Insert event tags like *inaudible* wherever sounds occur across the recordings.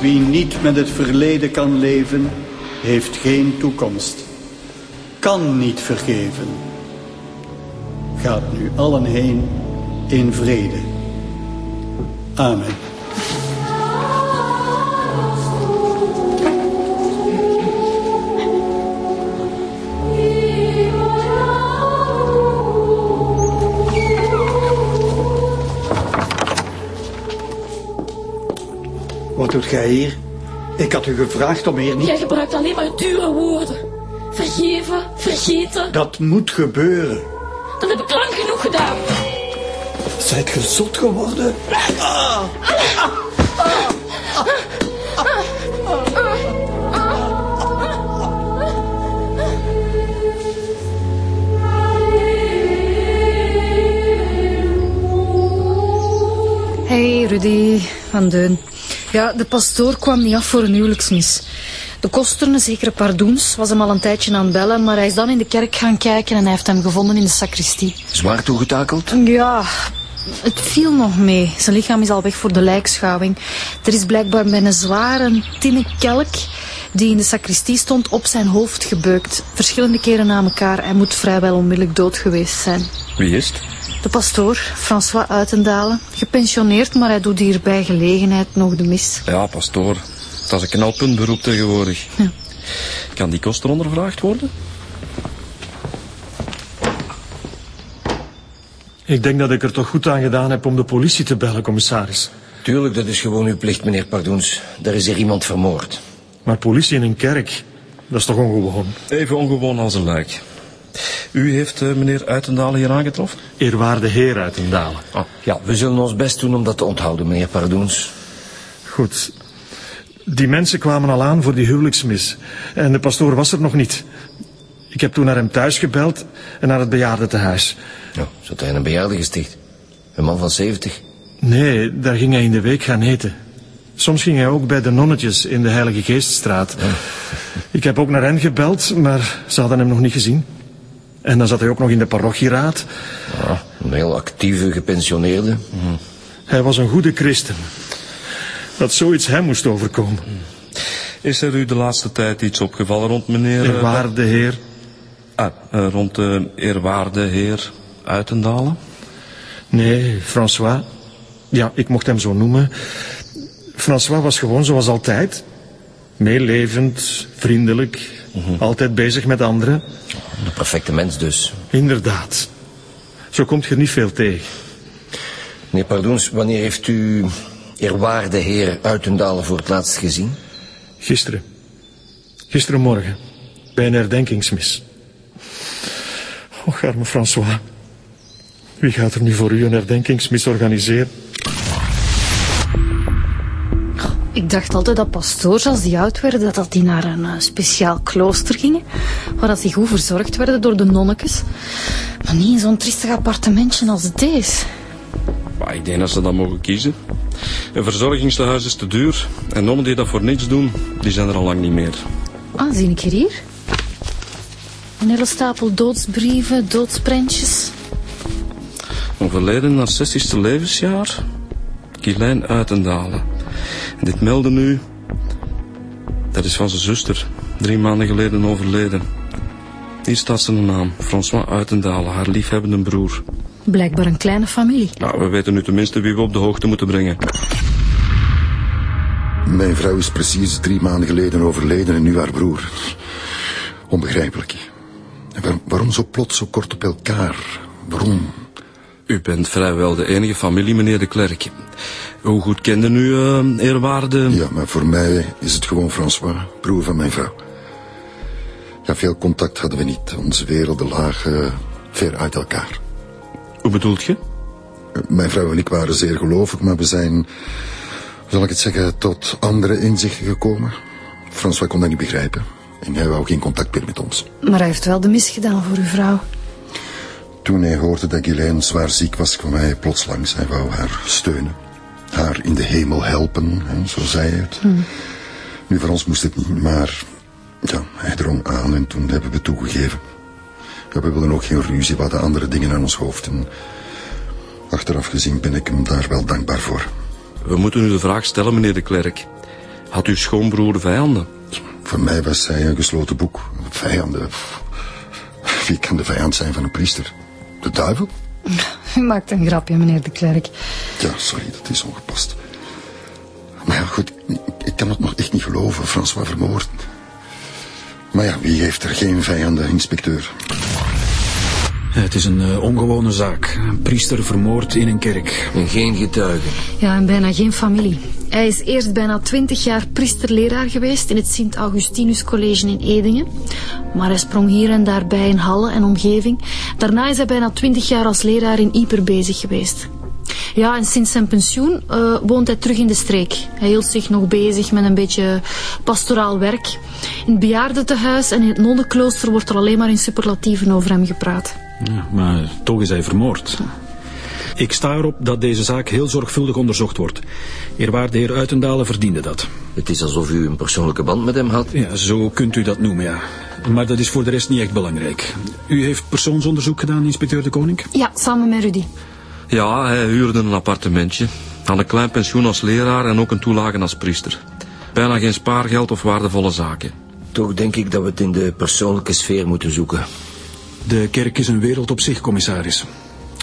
Wie niet met het verleden kan leven, heeft geen toekomst. Kan niet vergeven. Gaat nu allen heen in vrede. Amen. Wat doet gij hier? Ik had u gevraagd om hier niet... Jij gebruikt alleen maar dure woorden. Vergeven, vergeten. Dat moet gebeuren. Dat heb ik lang genoeg gedaan. Zijt ge zot geworden? Hey Rudy van Deun. Ja, de pastoor kwam niet af voor een huwelijksmis. De kosterne, zekere Pardoens, was hem al een tijdje aan het bellen, maar hij is dan in de kerk gaan kijken en hij heeft hem gevonden in de sacristie. Zwaar toegetakeld? Ja, het viel nog mee. Zijn lichaam is al weg voor de lijkschouwing. Er is blijkbaar bij een zware tinnen kelk die in de sacristie stond op zijn hoofd gebeukt. Verschillende keren na elkaar. Hij moet vrijwel onmiddellijk dood geweest zijn. Wie is het? De pastoor, François Uitendalen. Gepensioneerd, maar hij doet hier bij gelegenheid nog de mis. Ja, pastoor. Dat is een knalpuntberoep tegenwoordig. Ja. Kan die koster ondervraagd worden? Ik denk dat ik er toch goed aan gedaan heb om de politie te bellen, commissaris. Tuurlijk, dat is gewoon uw plicht, meneer Pardoens. Er is hier iemand vermoord. Maar politie in een kerk, dat is toch ongewoon? Even ongewoon als een lijk. U heeft eh, meneer Uitendalen hier aangetroffen? Eerwaarde heer uit een dalen. Ah, ja, we zullen ons best doen om dat te onthouden, meneer Pardoens. Goed. Die mensen kwamen al aan voor die huwelijksmis. En de pastoor was er nog niet. Ik heb toen naar hem thuis gebeld en naar het bejaardentehuis. Ja, zat hij in een bejaarde gesticht? Een man van 70? Nee, daar ging hij in de week gaan eten. Soms ging hij ook bij de nonnetjes in de Heilige Geeststraat. Ik heb ook naar hen gebeld, maar ze hadden hem nog niet gezien. En dan zat hij ook nog in de parochieraad. Ja, een heel actieve gepensioneerde. Hij was een goede christen. Dat zoiets hem moest overkomen. Is er u de laatste tijd iets opgevallen rond meneer... eh, Eerwaarde heer. ah, eh, rond de eerwaarde heer Uitendalen? Nee, François. Ja, ik mocht hem zo noemen. François was gewoon zoals altijd. Meelevend, vriendelijk, altijd bezig met anderen. De perfecte mens dus. Inderdaad. Zo komt je er niet veel tegen. Meneer Pardoens, wanneer heeft u eerwaarde heer Uitendalen voor het laatst gezien? Gisteren. Gisterenmorgen. Bij een herdenkingsmis. Och, arme François. Wie gaat er nu voor u een herdenkingsmis organiseren? Ik dacht altijd dat pastoors, als die oud werden, dat, dat die naar een eh, speciaal klooster gingen. Waar dat die goed verzorgd werden door de nonnekes. Maar niet in zo'n triestig appartementje als deze. Maar ik denk dat ze dat mogen kiezen. Een verzorgingstehuis is te duur. En nonnen die dat voor niks doen, die zijn er al lang niet meer. Ah, zie ik er hier? Een hele stapel doodsbrieven, doodsprentjes. Overleden naar 60ste levensjaar. Ghislaine Uitendalen. Dit meldde nu... Dat is van zijn zuster. Drie maanden geleden overleden. Hier staat zijn naam. François Uitendalen, haar liefhebbende broer. Blijkbaar een kleine familie. Nou, we weten nu tenminste wie we op de hoogte moeten brengen. Mijn vrouw is precies drie maanden geleden overleden en nu haar broer. Onbegrijpelijk. En waar- waarom zo plots zo kort op elkaar? Waarom? U bent vrijwel de enige familie, meneer de Klerk. Hoe goed kende u eh, eerwaarde... Ja, maar voor mij is het gewoon François, broer van mijn vrouw. Ja, veel contact hadden we niet. Onze werelden lagen ver uit elkaar. Hoe bedoelt je? Mijn vrouw en ik waren zeer gelovig, maar we zijn, hoe zal ik het zeggen, tot andere inzichten gekomen. François kon dat niet begrijpen. En hij wou geen contact meer met ons. Maar hij heeft wel de mis gedaan voor uw vrouw. Toen hij hoorde dat Ghislaine zwaar ziek was, kwam hij plots langs. Hij wou haar steunen. Haar in de hemel helpen, hè, zo zei hij het. Nu, voor ons moest het niet, maar... Ja, hij drong aan en toen hebben we toegegeven. Ja, we wilden ook geen ruzie, we hadden andere dingen aan ons hoofd. En achteraf gezien ben ik hem daar wel dankbaar voor. We moeten u de vraag stellen, meneer de Klerk. Had uw schoonbroer vijanden? Voor mij was zij een gesloten boek. Vijanden. Wie kan de vijand zijn van een priester? De duivel? *laughs* U maakt een grapje, meneer de Klerk. Ja, sorry, dat is ongepast. Maar ja, goed, ik, ik kan het nog echt niet geloven. François vermoord. Maar ja, wie heeft er geen vijanden, inspecteur? Het is een uh, ongewone zaak. Een priester vermoord in een kerk. En geen getuigen. Ja, en bijna geen familie. Hij is eerst bijna twintig jaar priesterleraar geweest in het Sint-Augustinus College in Edingen. Maar hij sprong hier en daar bij in Halle en omgeving. Daarna is hij bijna twintig jaar als leraar in Ieper bezig geweest. Ja, en sinds zijn pensioen uh, woont hij terug in de streek. Hij hield zich nog bezig met een beetje pastoraal werk. In het bejaardentehuis en in het nonnenklooster wordt er alleen maar in superlatieven over hem gepraat. Ja, maar toch is hij vermoord. Ik sta erop dat deze zaak heel zorgvuldig onderzocht wordt. Eerwaarde heer Uitendalen verdiende dat. Het is alsof u een persoonlijke band met hem had. Ja, zo kunt u dat noemen, ja. Maar dat is voor de rest niet echt belangrijk. U heeft persoonsonderzoek gedaan, inspecteur de Koning? Ja, samen met Rudy. Ja, hij huurde een appartementje. Had een klein pensioen als leraar en ook een toelage als priester. Bijna geen spaargeld of waardevolle zaken. Toch denk ik dat we het in de persoonlijke sfeer moeten zoeken. De kerk is een wereld op zich, commissaris.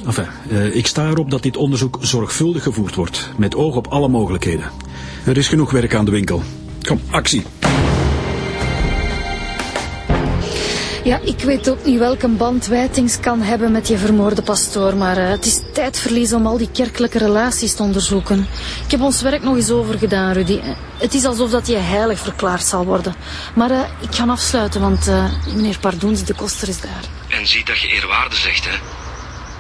Enfin, uh, ik sta erop dat dit onderzoek zorgvuldig gevoerd wordt, met oog op alle mogelijkheden. Er is genoeg werk aan de winkel. Kom, actie. Ja, ik weet ook niet welke band Wijtings kan hebben met je vermoorde pastoor, maar uh, het is tijdverlies om al die kerkelijke relaties te onderzoeken. Ik heb ons werk nog eens overgedaan, Rudy. Het is alsof dat je heilig verklaard zal worden. Maar uh, ik ga afsluiten, want meneer Pardoens, de koster is daar. En zie dat je eerwaarde zegt, hè.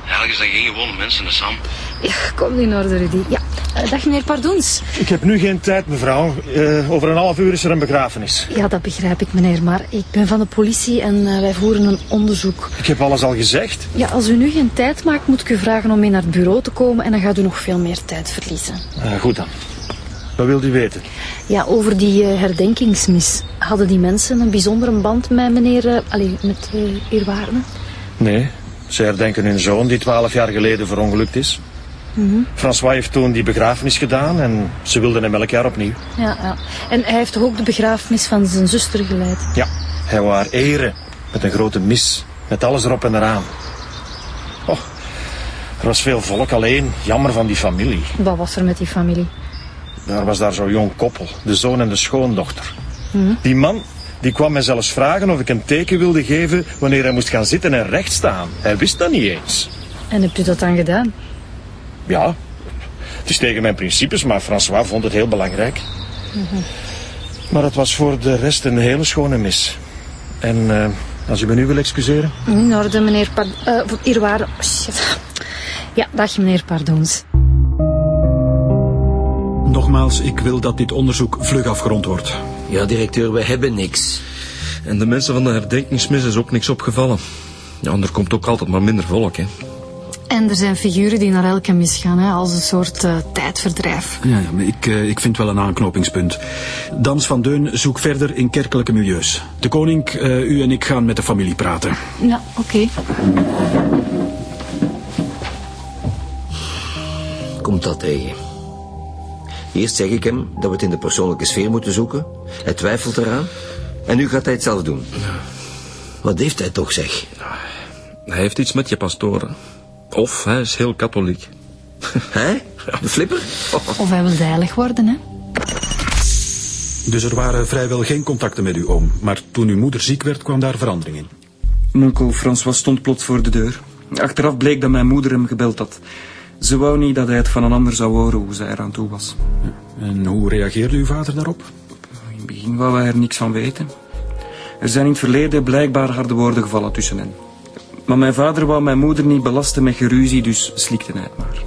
Eigenlijk zijn geen gewone mensen, hè, Sam. Ja, kom in orde, Rudy. Ja, uh, dag meneer Pardoens. Ik heb nu geen tijd, mevrouw. Uh, over een half uur is er een begrafenis. Ja, dat begrijp ik, meneer. Maar ik ben van de politie en uh, wij voeren een onderzoek. Ik heb alles al gezegd. Ja, als u nu geen tijd maakt, moet ik u vragen om mee naar het bureau te komen en dan gaat u nog veel meer tijd verliezen. goed dan. Wat wilt u weten? Ja, over die herdenkingsmis. Hadden die mensen een bijzondere band met meneer... Allee, met eerwaarde? Nee, ze herdenken hun zoon die twaalf jaar geleden verongelukt is. Mm -hmm. François heeft toen die begrafenis gedaan en ze wilden hem elk jaar opnieuw. Ja, ja. En hij heeft toch ook de begrafenis van zijn zuster geleid? Ja, hij wou haar eren met een grote mis, met alles erop en eraan. Oh, er was veel volk alleen, jammer van die familie. Wat was er met die familie? Daar was daar zo'n jong koppel, de zoon en de schoondochter. Mm. Die man die kwam mij zelfs vragen of ik een teken wilde geven wanneer hij moest gaan zitten en recht staan. Hij wist dat niet eens. En hebt u dat dan gedaan? Ja, het is tegen mijn principes, maar François vond het heel belangrijk. Mm -hmm. Maar het was voor de rest een hele schone mis. En uh, als u me nu wil excuseren? In orde, meneer Pard... Uh, eerwaarde... Oh, shit. Ja, dag meneer Pardoens. Nogmaals, ik wil dat dit onderzoek vlug afgerond wordt. Ja, directeur, we hebben niks. En de mensen van de herdenkingsmis is ook niks opgevallen. Ja, er komt ook altijd maar minder volk, hè. En er zijn figuren die naar elke mis gaan, hè, als een soort uh, tijdverdrijf. Ja, ja maar ik, uh, ik vind wel een aanknopingspunt. Dans van Deun zoek verder in kerkelijke milieus. De koning, uh, u en ik gaan met de familie praten. Ja, oké. Okay. Komt dat tegen? Eerst zeg ik hem dat we het in de persoonlijke sfeer moeten zoeken. Hij twijfelt eraan. En nu gaat hij het zelf doen. Wat heeft hij toch, zeg? Hij heeft iets met je pastoren. Of hij is heel katholiek. Hè? *laughs* De flipper? Of hij wil heilig worden, hè? Dus er waren vrijwel geen contacten met uw oom. Maar toen uw moeder ziek werd, kwam daar verandering in. Onkel François stond plots voor de deur. Achteraf bleek dat mijn moeder hem gebeld had. Ze wou niet dat hij het van een ander zou horen hoe zij eraan toe was. Ja. En hoe reageerde uw vader daarop? In het begin wou hij er niks van weten. Er zijn in het verleden blijkbaar harde woorden gevallen tussen hen. Maar mijn vader wou mijn moeder niet belasten met geruzie, dus slikte hij het maar.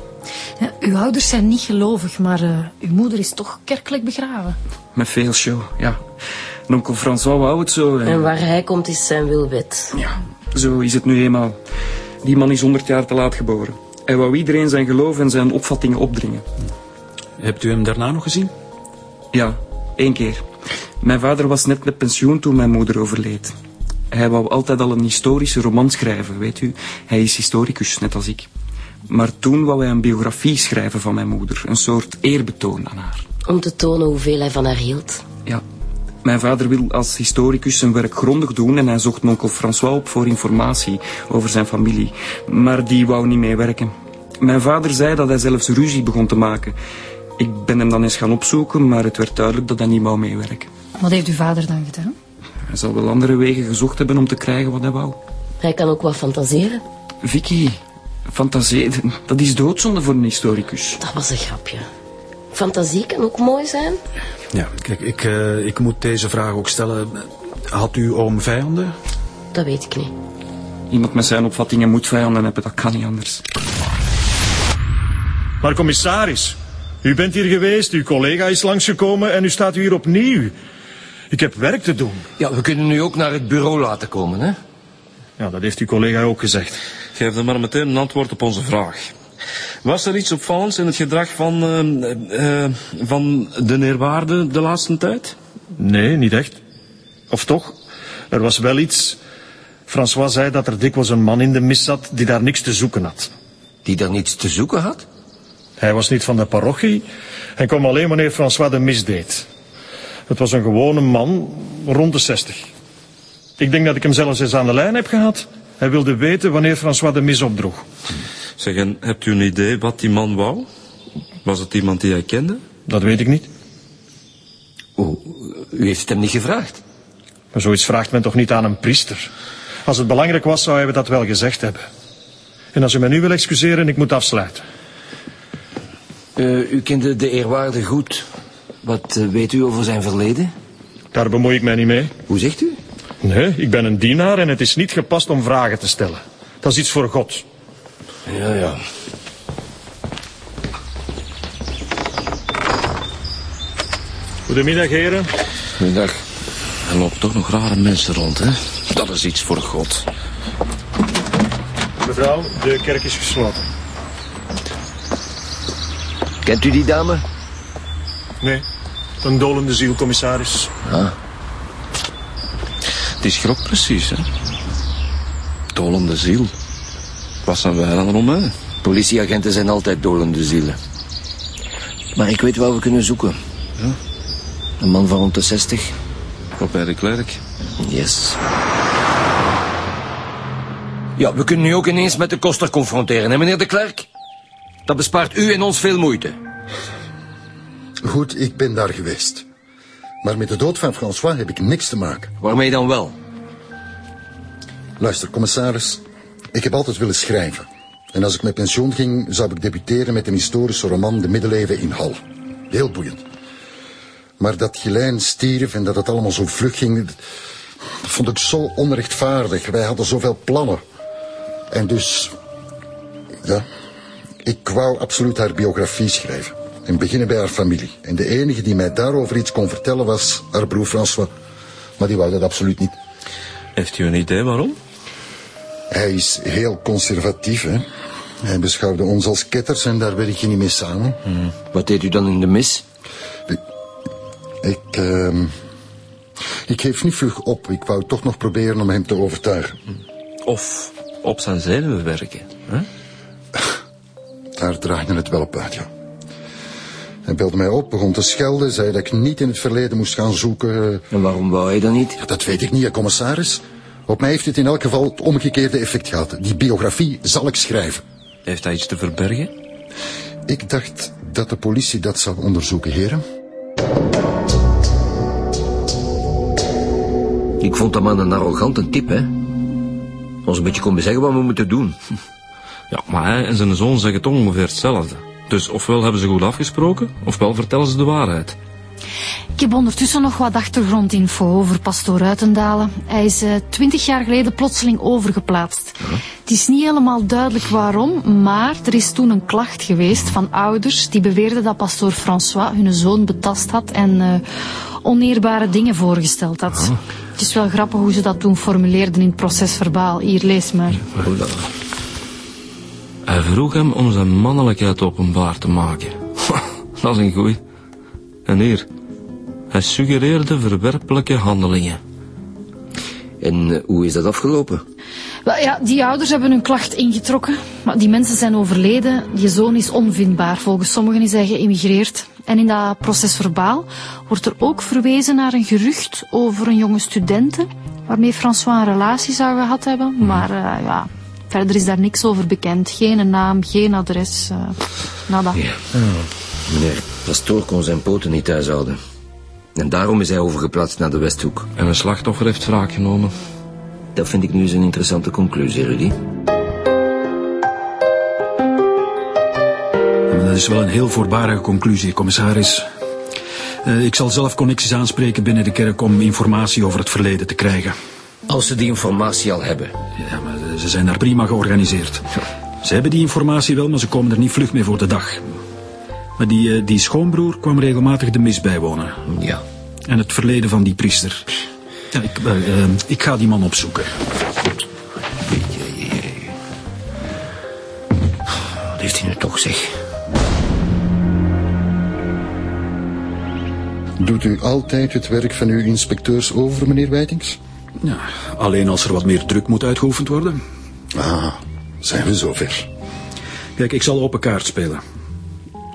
Ja, uw ouders zijn niet gelovig, maar uh, uw moeder is toch kerkelijk begraven. Met veel show, ja. En onkel François wou het zo. En... en waar hij komt is zijn wilwet. Ja, zo is het nu eenmaal. Die man is honderd jaar te laat geboren. Hij wou iedereen zijn geloof en zijn opvattingen opdringen. Hebt u hem daarna nog gezien? Ja, één keer. Mijn vader was net met pensioen toen mijn moeder overleed. Hij wou altijd al een historische roman schrijven, weet u. Hij is historicus, net als ik. Maar toen wou hij een biografie schrijven van mijn moeder. Een soort eerbetoon aan haar. Om te tonen hoeveel hij van haar hield. Ja. Mijn vader wil als historicus zijn werk grondig doen en hij zocht onkel François op voor informatie over zijn familie. Maar die wou niet meewerken. Mijn vader zei dat hij zelfs ruzie begon te maken. Ik ben hem dan eens gaan opzoeken, maar het werd duidelijk dat hij niet wou meewerken. Wat heeft uw vader dan gedaan? Hij zal wel andere wegen gezocht hebben om te krijgen wat hij wou. Hij kan ook wat fantaseren. Vicky, fantasie, dat is doodzonde voor een historicus. Dat was een grapje. Fantasie kan ook mooi zijn. Ja, kijk, ik, eh, ik moet deze vraag ook stellen. Had uw oom vijanden? Dat weet ik niet. Iemand met zijn opvattingen moet vijanden hebben, dat kan niet anders. Maar commissaris, u bent hier geweest, uw collega is langsgekomen en u staat hier opnieuw. Ik heb werk te doen. Ja, we kunnen nu ook naar het bureau laten komen, hè? Ja, dat heeft uw collega ook gezegd. Geef dan maar meteen een antwoord op onze vraag. Was er iets opvallends in het gedrag van, eh, eh, van de neerwaarde de laatste tijd? Nee, niet echt. Of toch? Er was wel iets. François zei dat er dikwijls een man in de mis zat die daar niks te zoeken had. Die daar niets te zoeken had? Hij was niet van de parochie. Hij kwam alleen wanneer François de mis deed. Het was een gewone man, rond de zestig. Ik denk dat ik hem zelfs eens aan de lijn heb gehad. Hij wilde weten wanneer François de mis opdroeg. Zeg, en hebt u een idee wat die man wou? Was het iemand die hij kende? Dat weet ik niet. O, u heeft het hem niet gevraagd? Maar zoiets vraagt men toch niet aan een priester? Als het belangrijk was, zou hij dat wel gezegd hebben. En als u mij nu wil excuseren, ik moet afsluiten. Uh, u kende de eerwaarde goed. Wat uh, weet u over zijn verleden? Daar bemoei ik mij niet mee. Hoe zegt u? Nee, ik ben een dienaar en het is niet gepast om vragen te stellen. Dat is iets voor God. Ja, ja. Goedemiddag, heren. Goedemiddag. Er lopen toch nog rare mensen rond, hè? Dat is iets voor God. Mevrouw, de kerk is gesloten. Kent u die dame? Nee, een dolende ziel, commissaris. Ah. Het is grok precies, hè? Dolende ziel. Wat zijn wij dan om, hè? Politieagenten zijn altijd dolende zielen. Maar ik weet waar we kunnen zoeken. Ja? Een man van rond de 60. Op bij de klerk. Yes. Ja, we kunnen nu ook ineens met de koster confronteren, hè, meneer de Klerk? Dat bespaart u en ons veel moeite. Goed, ik ben daar geweest. Maar met de dood van François heb ik niks te maken. Waarmee dan wel? Luister, commissaris. Ik heb altijd willen schrijven. En als ik met pensioen ging, zou ik debuteren met een historische roman De Middeleeuwen in Hal. Heel boeiend. Maar dat Gilijn stierf en dat het allemaal zo vlug ging... dat vond ik zo onrechtvaardig. Wij hadden zoveel plannen. En dus... Ja, ik wou absoluut haar biografie schrijven. En beginnen bij haar familie. En de enige die mij daarover iets kon vertellen was haar broer François. Maar die wou dat absoluut niet. Heeft u een idee waarom? Hij is heel conservatief, hè. Hij beschouwde ons als ketters en daar werk je niet mee samen. Hmm. Wat deed u dan in de mis? Ik... Ik, uh, ik geef niet vlug op. Ik wou toch nog proberen om hem te overtuigen. Of op zijn zenuwen werken, hè? *laughs* Daar draaide het wel op uit, ja. Hij belde mij op, begon te schelden, zei dat ik niet in het verleden moest gaan zoeken. En waarom wou hij dat niet? Ja, dat weet ik niet, commissaris. Op mij heeft het in elk geval het omgekeerde effect gehad. Die biografie zal ik schrijven. Heeft hij iets te verbergen? Ik dacht dat de politie dat zou onderzoeken, heren. Ik vond dat man een arrogante tip, hè. Ons een beetje komen zeggen wat we moeten doen. Ja, maar hij en zijn zoon zeggen toch ongeveer hetzelfde. Dus ofwel hebben ze goed afgesproken, ofwel vertellen ze de waarheid. Ik heb ondertussen nog wat achtergrondinfo over pastoor Uitendalen. Hij is uh, twintig jaar geleden plotseling overgeplaatst. Het is niet helemaal duidelijk waarom, maar er is toen een klacht geweest van ouders die beweerden dat pastoor François hun zoon betast had en uh, oneerbare dingen voorgesteld had. Het is wel grappig hoe ze dat toen formuleerden in het procesverbaal. Hier, lees maar. Hij vroeg hem om zijn mannelijkheid openbaar te maken. *laughs* dat is een goeie. En hier, hij suggereerde verwerpelijke handelingen. En uh, hoe is dat afgelopen? Wel, ja, die ouders hebben hun klacht ingetrokken. Maar die mensen zijn overleden. Die zoon is onvindbaar. Volgens sommigen is hij geëmigreerd. En in dat proces verbaal wordt er ook verwezen naar een gerucht over een jonge studente waarmee François een relatie zou gehad hebben. Maar uh, ja, verder is daar niks over bekend. Geen naam, geen adres, uh, nada. Ja. Meneer Pastoor kon zijn poten niet thuis houden. En daarom is hij overgeplaatst naar de Westhoek. En een slachtoffer heeft wraak genomen. Dat vind ik nu eens een interessante conclusie, Rudy. Dat is wel een heel voorbarige conclusie, commissaris. Uh, ik zal zelf connecties aanspreken binnen de kerk om informatie over het verleden te krijgen. Als ze die informatie al hebben. Ja, maar ze zijn daar prima georganiseerd. Ze hebben die informatie wel, maar ze komen er niet vlug mee voor de dag. Maar die, uh, die schoonbroer kwam regelmatig de mis bijwonen. Ja. En het verleden van die priester. Ja, ik, uh, ik ga die man opzoeken. Wat heeft hij nu toch, zeg? Doet u altijd het werk van uw inspecteurs over, meneer Wijtings? Ja, alleen als er wat meer druk moet uitgeoefend worden. Ah, zijn we zover. Kijk, ik zal open kaart spelen.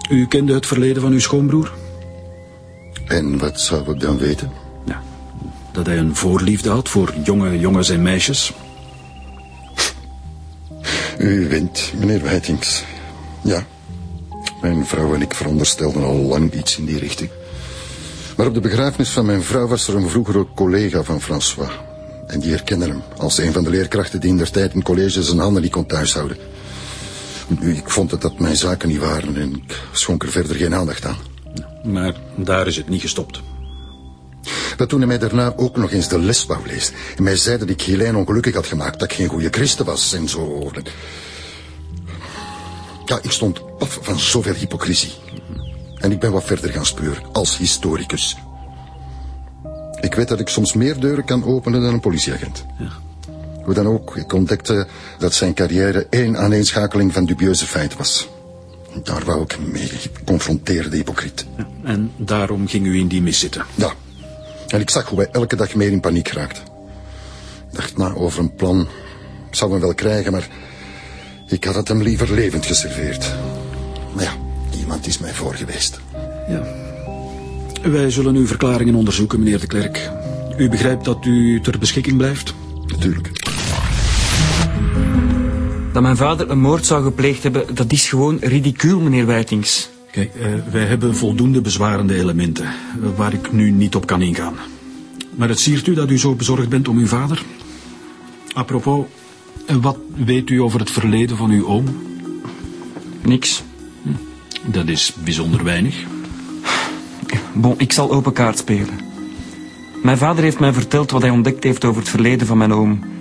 U kende het verleden van uw schoonbroer? En wat zou ik dan weten? Ja, dat hij een voorliefde had voor jonge jongens en meisjes. U wint, meneer Wijtings. Ja, mijn vrouw en ik veronderstelden al lang iets in die richting. Maar op de begrafenis van mijn vrouw was er een vroegere collega van François. En die herkende hem als een van de leerkrachten die in der tijd in college zijn handen niet kon thuishouden. Ik vond dat dat mijn zaken niet waren en ik schonk er verder geen aandacht aan. Maar daar is het niet gestopt. Maar toen hij mij daarna ook nog eens de les wou lezen... en mij zei dat ik Helijn ongelukkig had gemaakt... dat ik geen goede christen was en zo... Ja, ik stond paf van zoveel hypocrisie. En ik ben wat verder gaan speuren, als historicus. Ik weet dat ik soms meer deuren kan openen dan een politieagent. Ja. Hoe dan ook, ik ontdekte dat zijn carrière één aaneenschakeling van dubieuze feiten was. Daar wou ik mee confronteren, de hypocriet. Ja, en daarom ging u in die mis zitten? Ja. En ik zag hoe hij elke dag meer in paniek raakte. Ik dacht na over een plan. Ik zou hem wel krijgen, maar... Ik had het hem liever levend geserveerd. Maar ja, iemand is mij voor geweest. Ja. Wij zullen uw verklaringen onderzoeken, meneer de Klerk. U begrijpt dat u ter beschikking blijft? Natuurlijk. Dat mijn vader een moord zou gepleegd hebben, dat is gewoon ridicuul, meneer Wijtings. Kijk, uh, wij hebben voldoende bezwarende elementen, uh, waar ik nu niet op kan ingaan. Maar het siert u dat u zo bezorgd bent om uw vader? Apropos, wat weet u over het verleden van uw oom? Niks. Hm, dat is bijzonder weinig. Bon, ik zal open kaart spelen. Mijn vader heeft mij verteld wat hij ontdekt heeft over het verleden van mijn oom.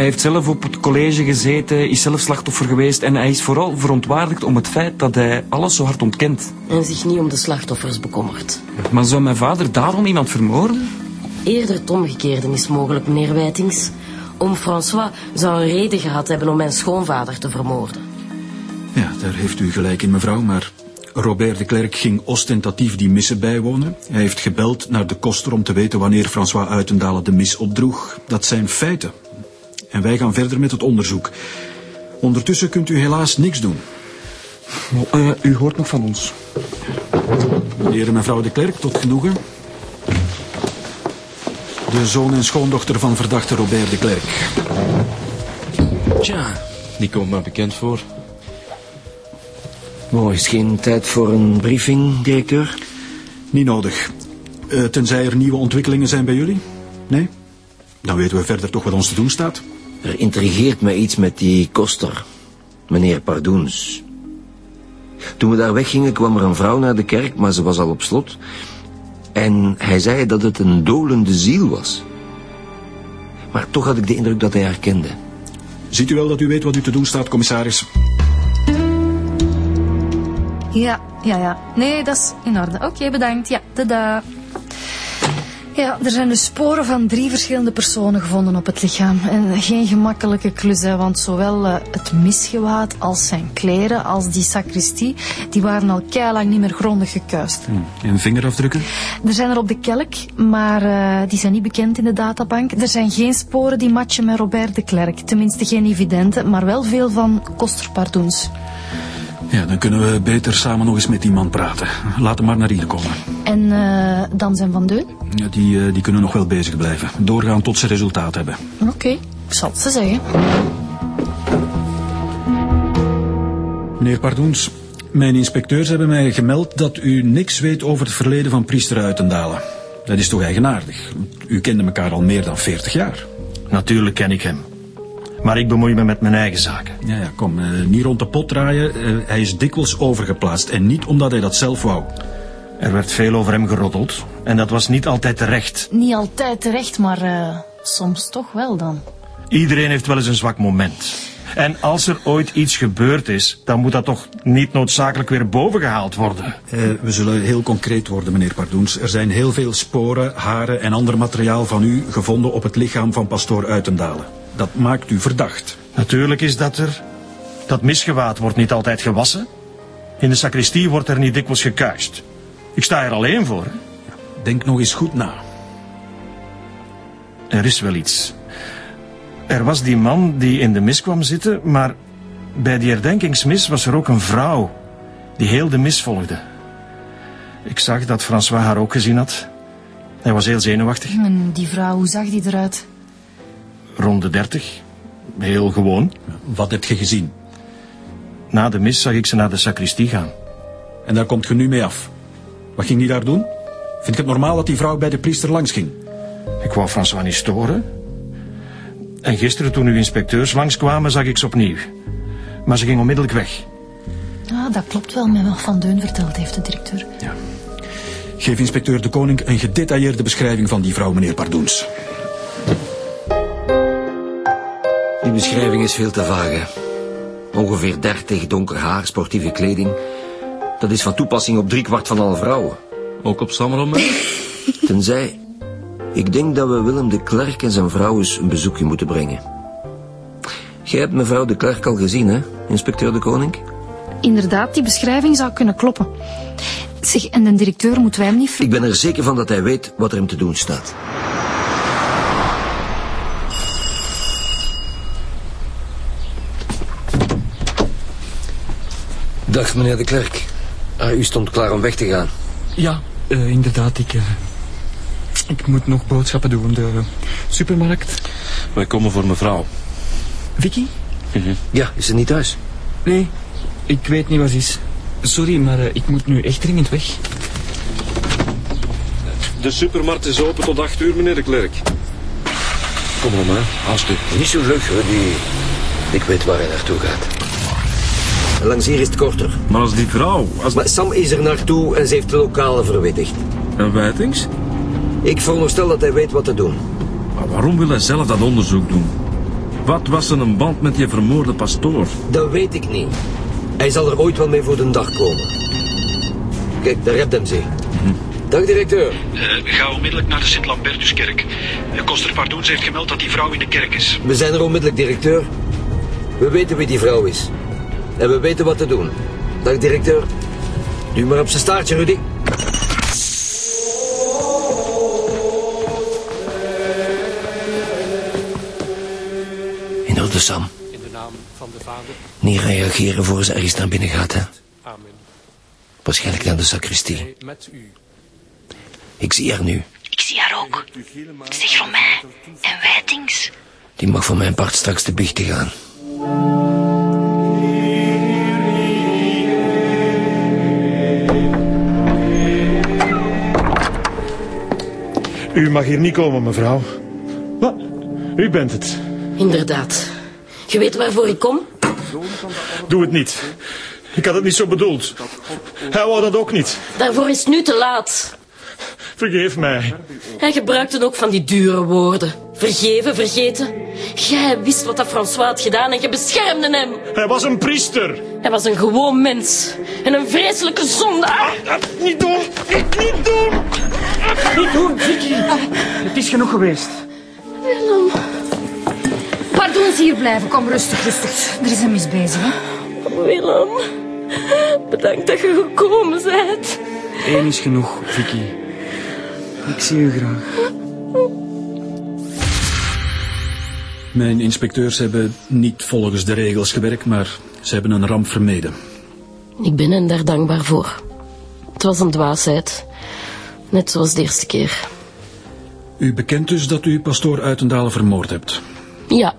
Hij heeft zelf op het college gezeten, is zelf slachtoffer geweest en hij is vooral verontwaardigd om het feit dat hij alles zo hard ontkent. En zich niet om de slachtoffers bekommert. Maar zou mijn vader daarom iemand vermoorden? Eerder het omgekeerde is mogelijk, meneer Wijtings. Oom François zou een reden gehad hebben om mijn schoonvader te vermoorden. Ja, daar heeft u gelijk in, mevrouw, maar Robert de Klerk ging ostentatief die missen bijwonen. Hij heeft gebeld naar de koster om te weten wanneer François Uitendalen de mis opdroeg. Dat zijn feiten. En wij gaan verder met het onderzoek. Ondertussen kunt u helaas niks doen. Uh, u hoort nog van ons. Meneer en mevrouw de Klerk, tot genoegen. De zoon en schoondochter van verdachte Robert de Klerk. Tja, die komt me bekend voor. Mooi, is geen tijd voor een briefing, directeur? Niet nodig. Uh, tenzij er nieuwe ontwikkelingen zijn bij jullie? Nee? Dan weten we verder toch wat ons te doen staat. Er intrigeert mij iets met die koster, meneer Pardoens. Toen we daar weggingen kwam er een vrouw naar de kerk, maar ze was al op slot. En hij zei dat het een dolende ziel was. Maar toch had ik de indruk dat hij haar kende. Ziet u wel dat u weet wat u te doen staat, commissaris? Ja, ja, ja. Nee, dat is in orde. Oké, okay, bedankt. Ja, tada. Ja, er zijn dus sporen van drie verschillende personen gevonden op het lichaam. En geen gemakkelijke klus, hè, want zowel uh, het misgewaad als zijn kleren, als die sacristie, die waren al lang niet meer grondig gekuist. Hmm. En vingerafdrukken? Er zijn er op de kelk, maar uh, die zijn niet bekend in de databank. Er zijn geen sporen die matchen met Robert de Klerk. Tenminste geen evidente, maar wel veel van Koster Pardoens. Ja, dan kunnen we beter samen nog eens met die man praten. Laat hem maar naar hier komen. En uh, dan zijn Van Deun? Ja, die, uh, die kunnen nog wel bezig blijven. Doorgaan tot ze resultaat hebben. Oké, okay. ik zal het ze zeggen. Meneer Pardoens, mijn inspecteurs hebben mij gemeld dat u niks weet over het verleden van priester Uitendalen. Dat is toch eigenaardig? U kende elkaar al meer dan 40 jaar. Natuurlijk ken ik hem. Maar ik bemoei me met mijn eigen zaken. Ja, ja kom, uh, niet rond de pot draaien. Uh, hij is dikwijls overgeplaatst. En niet omdat hij dat zelf wou. Er werd veel over hem geroddeld. En dat was niet altijd terecht. Niet altijd terecht, maar uh, soms toch wel dan. Iedereen heeft wel eens een zwak moment. En als er ooit iets gebeurd is, dan moet dat toch niet noodzakelijk weer bovengehaald worden. we zullen heel concreet worden, meneer Pardoens. Er zijn heel veel sporen, haren en ander materiaal van u gevonden op het lichaam van pastoor Uitendalen. Dat maakt u verdacht. Natuurlijk is dat er. Dat misgewaad wordt niet altijd gewassen. In de sacristie wordt er niet dikwijls gekuist. Ik sta er alleen voor. Denk nog eens goed na. Er is wel iets. Er was die man die in de mis kwam zitten, maar bij die herdenkingsmis was er ook een vrouw die heel de mis volgde. Ik zag dat François haar ook gezien had. Hij was heel zenuwachtig. En die vrouw, hoe zag die eruit? Rond de dertig. Heel gewoon. Wat heb je gezien? Na de mis zag ik ze naar de sacristie gaan. En daar komt je nu mee af. Wat ging die daar doen? Vind je het normaal dat die vrouw bij de priester langs ging? Ik wou François niet storen. En gisteren toen uw inspecteurs langskwamen, zag ik ze opnieuw. Maar ze ging onmiddellijk weg. Ah, dat klopt wel met wat Van Deun verteld heeft, de directeur. Ja. Geef inspecteur De Koning een gedetailleerde beschrijving van die vrouw, meneer Pardoens. Die beschrijving is veel te vage. Ongeveer 30, donker haar, sportieve kleding. Dat is van toepassing op driekwart van alle vrouwen. Ook op Samuel Tenzij... Ik denk dat we Willem de Klerk en zijn vrouw eens een bezoekje moeten brengen. Jij hebt mevrouw de Klerk al gezien, hè, inspecteur de Koning? Inderdaad, die beschrijving zou kunnen kloppen. Zeg, en de directeur moeten wij hem niet... Ik ben er zeker van dat hij weet wat er hem te doen staat. Dag, meneer de Klerk. Ah, u stond klaar om weg te gaan. Ja, uh, inderdaad. Ik, uh, ik moet nog boodschappen doen. De supermarkt. Wij komen voor mevrouw. Vicky? Mm -hmm. Ja, is ze niet thuis? Nee, ik weet niet wat ze is. Sorry, maar uh, ik moet nu echt dringend weg. De supermarkt is open tot acht uur, meneer de Klerk. Kom om, hè. Alsjeblieft. Niet zo vlug, hoor. Die... Ik weet waar hij naartoe gaat. Langs hier is het korter. Maar als die vrouw... Als... Maar Sam is er naartoe en ze heeft de lokale verwittigd. En Wijtings? Ik veronderstel dat hij weet wat te doen. Maar waarom wil hij zelf dat onderzoek doen? Wat was er een band met die vermoorde pastoor? Dat weet ik niet. Hij zal er ooit wel mee voor de dag komen. Kijk, daar hebt hem ze. -hmm. Dag, directeur. Uh, ga onmiddellijk naar de Sint-Lambertuskerk. Uh, Koster Pardoens heeft gemeld dat die vrouw in de kerk is. We zijn er onmiddellijk, directeur. We weten wie die vrouw is. En we weten wat te doen. Dag, directeur. Nu maar op zijn staartje, Rudy. Sam. In de naam van de Vader. Niet reageren voor ze ergens naar binnen gaat, hè? Amen. Waarschijnlijk naar de sacristie. Met u. Ik zie haar nu. Ik zie haar ook. Zeg van mij. En Wijtings. Die mag voor mijn part straks te biechten gaan. U mag hier niet komen, mevrouw. Wat? U bent het. Inderdaad. Je weet waarvoor ik kom? Doe het niet. Ik had het niet zo bedoeld. Hij wou dat ook niet. Daarvoor is het nu te laat. Vergeef mij. Hij gebruikte ook van die dure woorden. Vergeven, vergeten. Jij wist wat dat François had gedaan en je beschermde hem. Hij was een priester. Hij was een gewoon mens. En een vreselijke zondaar. Ah, niet doen. Niet, niet doen. Niet doen, Vicky. Het is genoeg geweest. Willem. Pardon, hier blijven. Kom rustig, rustig. Er is een mis bezig, hè? Willem. Bedankt dat je gekomen bent. Eén is genoeg, Vicky. Ik zie u graag. Mijn inspecteurs hebben niet volgens de regels gewerkt, maar ze hebben een ramp vermeden. Ik ben hen daar dankbaar voor. Het was een dwaasheid. Net zoals de eerste keer. U bekent dus dat u pastoor Uitendalen vermoord hebt. Ja,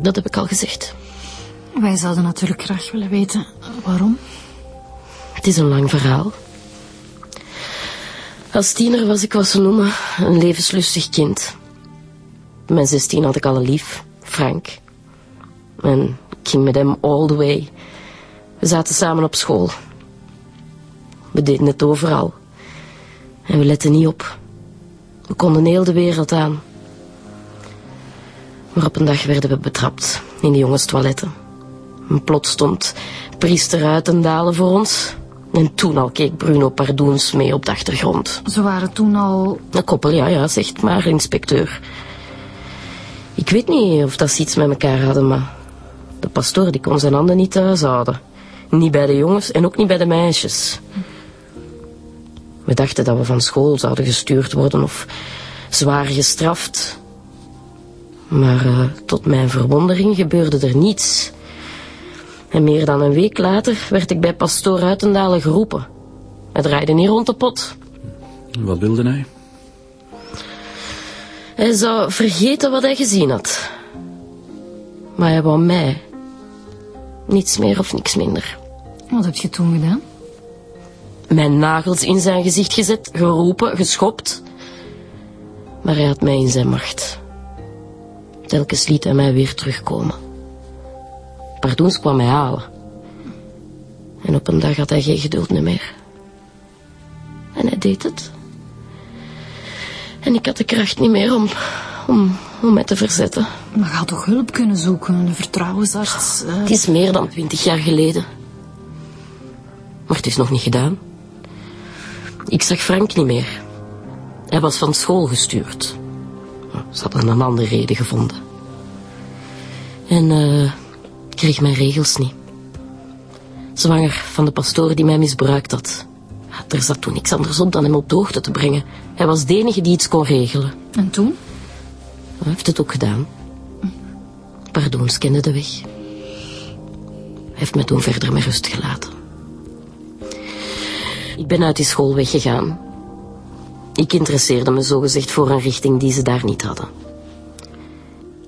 dat heb ik al gezegd. Wij zouden natuurlijk graag willen weten waarom. Het is een lang verhaal. Als tiener was ik wat ze noemen een levenslustig kind. Mijn zestien had ik al een lief, Frank. En ik ging met hem all the way. We zaten samen op school. We deden het overal. En we letten niet op. We konden heel de wereld aan. Maar op een dag werden we betrapt in de jongenstoiletten. En plots stond priester Uitendalen voor ons. En toen al keek Bruno Pardoens mee op de achtergrond. Ze waren toen al... Een koppel, ja, ja, zegt maar, inspecteur. Ik weet niet of dat ze iets met elkaar hadden, maar... De pastoor die kon zijn handen niet thuis houden. Niet bij de jongens en ook niet bij de meisjes. We dachten dat we van school zouden gestuurd worden of zwaar gestraft. Maar uh, tot mijn verwondering gebeurde er niets. En meer dan een week later werd ik bij pastoor Uitendalen geroepen. Hij draaide niet rond de pot. Wat wilde hij? Hij zou vergeten wat hij gezien had. Maar hij wou mij. Niets meer of niks minder. Wat heb je toen gedaan? Mijn nagels in zijn gezicht gezet, geroepen, geschopt. Maar hij had mij in zijn macht. Telkens liet hij mij weer terugkomen. Pardoens kwam mij halen. En op een dag had hij geen geduld meer. En hij deed het. En ik had de kracht niet meer om, om, om mij te verzetten. Maar had toch hulp kunnen zoeken, een vertrouwensarts? Uh... Het is meer dan twintig jaar geleden. Maar het is nog niet gedaan. Ik zag Frank niet meer. Hij was van school gestuurd. Ze hadden een andere reden gevonden. En uh, kreeg mijn regels niet. Zwanger van de pastoor die mij misbruikt had. Er zat toen niks anders op dan hem op de hoogte te brengen. Hij was de enige die iets kon regelen. En toen? Hij heeft het ook gedaan. Pardoens kende de weg. Hij heeft me toen verder met rust gelaten. Ik ben uit die school weggegaan. Ik interesseerde me zogezegd voor een richting die ze daar niet hadden.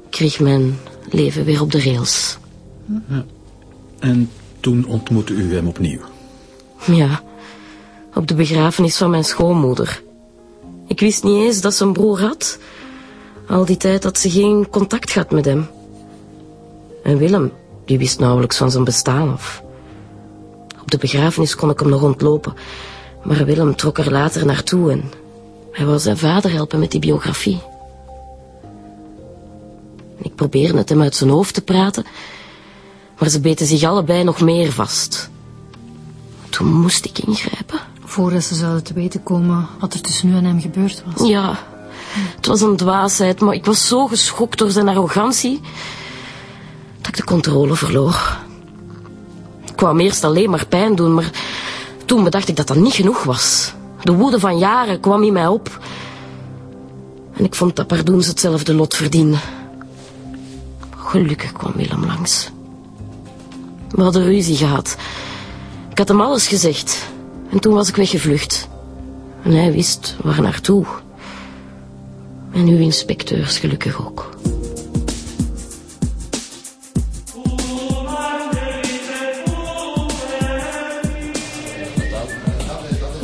Ik kreeg mijn leven weer op de rails. Ja. En toen ontmoette u hem opnieuw? Ja, op de begrafenis van mijn schoonmoeder. Ik wist niet eens dat ze een broer had. Al die tijd had ze geen contact gehad met hem. En Willem, die wist nauwelijks van zijn bestaan af. Op de begrafenis kon ik hem nog ontlopen. Maar Willem trok er later naartoe en hij wou zijn vader helpen met die biografie. Ik probeerde het hem uit zijn hoofd te praten, maar ze beten zich allebei nog meer vast. Toen moest ik ingrijpen. Voordat ze zouden te weten komen wat er tussen u en hem gebeurd was. Ja, het was een dwaasheid, maar ik was zo geschokt door zijn arrogantie dat ik de controle verloor. Ik kwam eerst alleen maar pijn doen, maar toen bedacht ik dat dat niet genoeg was. De woede van jaren kwam in mij op. En ik vond dat Pardoens hetzelfde lot verdiende. Gelukkig kwam Willem langs. We hadden ruzie gehad. Ik had hem alles gezegd. En toen was ik weggevlucht. En hij wist waar naartoe. En uw inspecteurs gelukkig ook.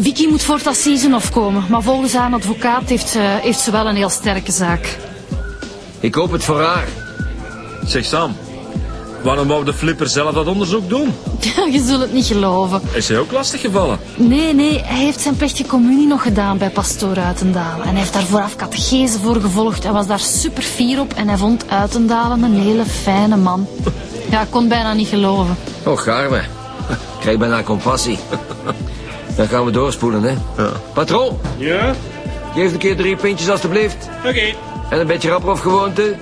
Vicky moet voor het Assisenhof komen, maar volgens haar advocaat heeft ze, heeft ze wel een heel sterke zaak. Ik hoop het voor haar. Zeg Sam, waarom wou de flipper zelf dat onderzoek doen? Ja, je zult het niet geloven. Is hij ook lastig gevallen? Nee, nee, hij heeft zijn plechtige communie nog gedaan bij pastoor Uitendalen. En hij heeft daar vooraf catechese voor gevolgd en was daar super fier op. En hij vond Uitendalen een hele fijne man. Ja, ik kon bijna niet geloven. Oh, Garme. Ik krijg bijna compassie. Dan gaan we doorspoelen, hè. Patroon, Ja? geef een keer drie pintjes alstublieft. Oké. En een beetje rapper of gewoonte.